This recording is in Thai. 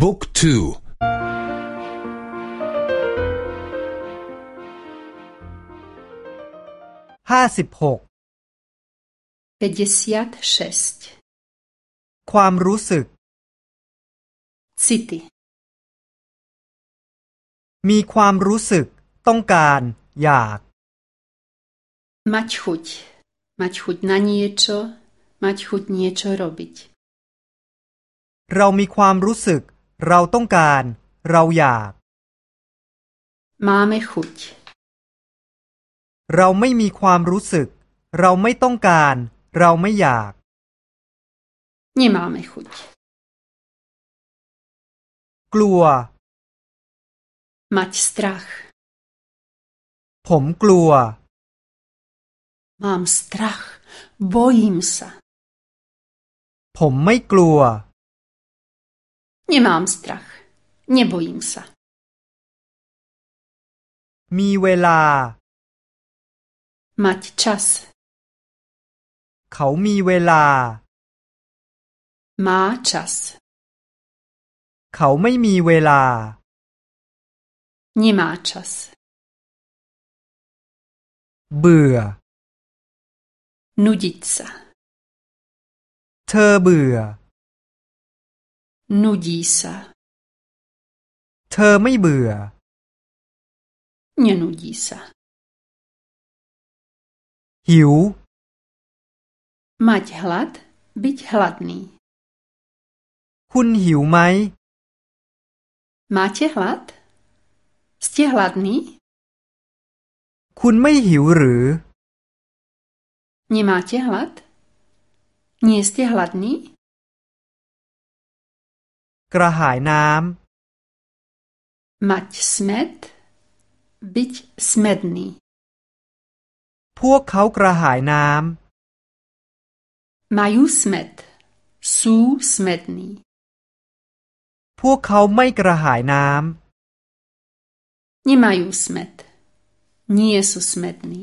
บุ๊กทูห้าสิบหกความรู้สึก city มีความรู้สึก ต้องการ อยาก mať chuť mať chuť na niečo mať chuť niečo robiť เรามีความรู้สึก เราต้องการ เราอยาก máme chuť เราไม่มีความรู้สึก เราไม่ต้องการ เราไม่อยาก nemáme chuť กลัว mať strach ผมกลัว mám strach bojím sa ผมไม่กลัว nemám strach nebojím sa มีเวลา mať čas เขามีเวลา má čas เขาไม่มีเวลา nemá čas เบื่อ nudiť sa เธอเบื่อ nudí sa เธอไม่เบื่อ nenudí sa หิว mať hlad byť hladný คุณหิวไหม máte hlad ste hladný คุณไม่หิวหรือ nemáte hlad nie ste hladný กระหายน้ำ mať smed byť smedný พวกเขากระหายน้ำ majú smed sú smední พวกเขาไม่กระหายน้ำ nemajú smed nie sú smední